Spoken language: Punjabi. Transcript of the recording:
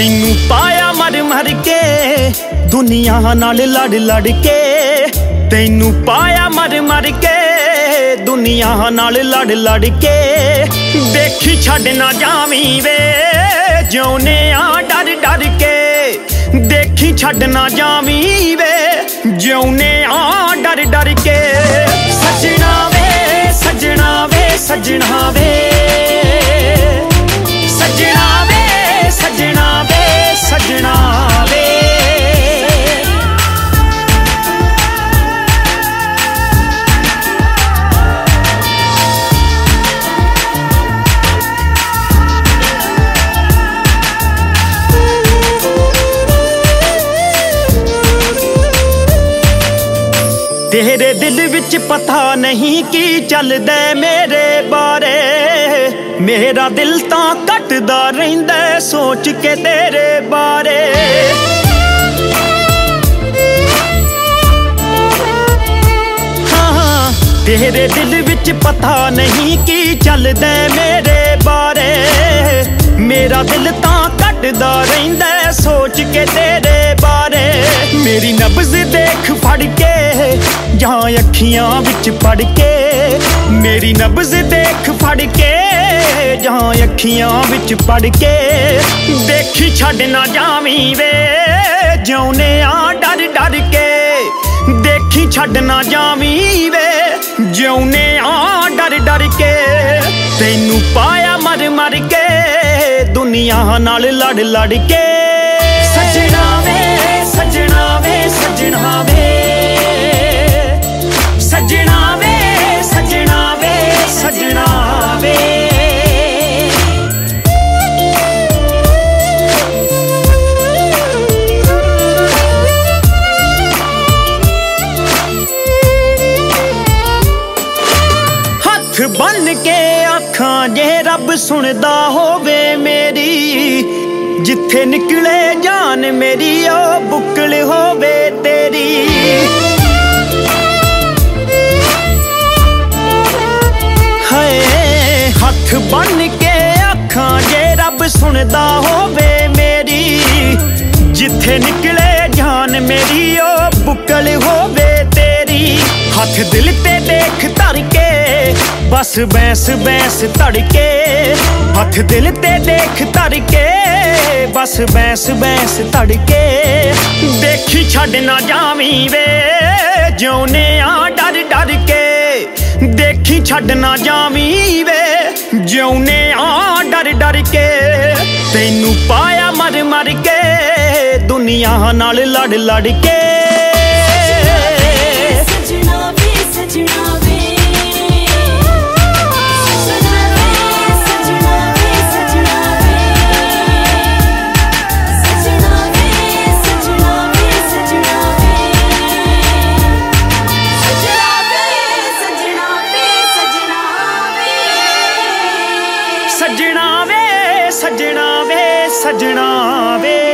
ਤੈਨੂੰ ਪਾਇਆ ਮਰ ਮਰ ਕੇ, ਦੁਨੀਆ ਨਾਲ ਲੜ ਲੜ ਕੇ। ਤੈਨੂੰ ਪਾਇਆ ਮਰ ਮਰ ਕੇ, ਦੁਨੀਆ ਨਾਲ ਲੜ ਲੜ ਕੇ। ਦੇਖੀ ਛੱਡ ਨਾ ਜਾਵੀਂ ਵੇ, ਜਿਉਨੇ ਆ ਡਰ ਡਰ ਕੇ। ਦੇਖੀ ਛੱਡ ਨਾ ਜਾਵੀਂ ਵੇ, ਜਿਉਨੇ ਆ ਡਰ ਡਰ ਕੇ। ਸੱਜਣਾ ਵੇ ਸੱਜਣਾ ਵੇ ਸੱਜਣਾ ਵੇ। ਤੇਰੇ ਦਿਲ ਵਿੱਚ ਪਤਾ ਨਹੀਂ ਕੀ ਚੱਲਦਾ ਮੇਰੇ ਬਾਰੇ। ਮੇਰਾ ਦਿਲ ਤਾਂ ਕੱਟਦਾ ਰਹਿੰਦਾ ਸੋਚ ਕੇ ਤੇਰੇ ਬਾਰੇ। ਹਾਂ, ਤੇਰੇ ਦਿਲ ਵਿੱਚ ਪਤਾ ਨਹੀਂ ਕੀ ਚੱਲਦਾ ਮੇਰੇ ਬਾਰੇ। ਮੇਰਾ ਦਿਲ ਤਾਂ ਕੱਟਦਾ ਰਹਿੰਦਾ ਸੋਚ ਕੇ ਤੇਰੇ ਬਾਰੇ। ਮੇਰੀ ਨਬਜ਼ ਦੇਖ ਫੜ ਕੇ, ਜਾਂ ਅੱਖੀਆਂ ਵਿੱਚ ਪੜ ਕੇ। ਮੇਰੀ ਨਬਜ਼ ਦੇਖ ਫੜ ਕੇ, ਜਾਂ ਅੱਖੀਆਂ ਵਿੱਚ ਪੜ ਕੇ। ਦੇਖੀ ਛੱਡ ਨਾ ਜਾਵੀਂ ਵੇ ਜਿਉਨੇ ਆ ਡਰ ਡਰ ਕੇ। ਦੇਖੀ ਛੱਡ ਨਾ ਜਾਵੀਂ ਵੇ ਜਿਉਨੇ ਆ ਡਰ ਡਰ ਕੇ। ਤੈਨੂੰ ਪਾਇਆ ਮਰ ਮਰ ਕੇ, ਦੁਨੀਆ ਨਾਲ ਲੜ ਲੜ ਕੇ। ਸਜਣਾ। ਸੱਜਣਾ ਵੇ ਸਜਣਾ ਵੇ ਸਜਣਾ ਵੇ ਸਜਣਾ ਵੇ ਹੱਥ ਬੰਨ ਕੇ ਆਖਾਂ ਜੇ ਰੱਬ ਸੁਣਦਾ ਹੋਵੇ ਮੇਰੀ ਜਿੱਥੇ ਨਿਕਲੇ ਜਾਨ ਮੇਰੀ, ਉਹ ਬੁੱਕਲ ਹੋਵੇ ਤੇਰੀ। ਹਾਏ, ਹੱਥ ਬੰਨ ਕੇ ਅੱਖਾਂ ਜੇ ਰੱਬ ਸੁਣਦਾ ਹੋਵੇ ਮੇਰੀ, ਜਿੱਥੇ ਨਿਕਲੇ ਜਾਨ ਮੇਰੀ, ਉਹ ਬੁੱਕਲ ਹੋਵੇ ਤੇਰੀ। ਹੱਥ ਦਿਲ ਤੇ ਦੇਖ ਧਰ ਕੇ, ਬਸ ਬੈਸ ਬੈਸ ਧੜਕੇ। ਹੱਥ ਦਿਲ ਤੇ ਦੇਖ ਧਰ ਕੇ ਬਸ ਬੈਂਸ ਬੈਂਸ ਧੜਕੇ। ਦੇਖੀ ਛੱਡ ਨਾ ਜਾਵੀਂ ਵੇ, ਜਿਉਨੇ ਆ ਡਰ ਡਰ ਕੇ ਦੇਖੀ ਛੱਡ ਨਾ ਜਾਵੀਂ ਵੇ, ਜਿਉਨੇ ਆ ਡਰ ਡਰ ਕੇ ਤੈਨੂੰ ਪਾਇਆ ਮਰ ਮਰ ਕੇ, ਦੁਨੀਆ ਨਾਲ ਲੜ ਲੜ ਕੇ ਸਜਣਾ ਵੇ।